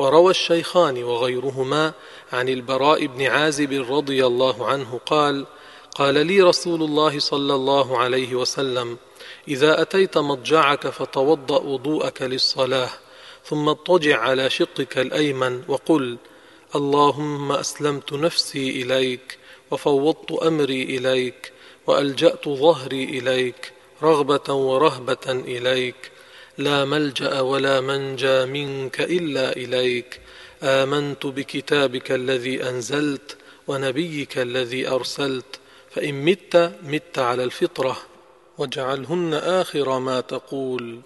وروى الشيخان وغيرهما عن البراء بن عازب رضي الله عنه قال قال لي رسول الله صلى الله عليه وسلم إذا أتيت مضجعك فتوضأ وضوءك للصلاة ثم اضطجع على شقك الأيمن وقل اللهم أسلمت نفسي إليك وفوضت أمري إليك وألجأت ظهري إليك رغبة ورهبة إليك لا ملجأ ولا منجى منك إلا إليك. آمنت بكتابك الذي أنزلت ونبيك الذي أرسلت. فإن مت مت على الفطرة واجعلهن آخر ما تقول.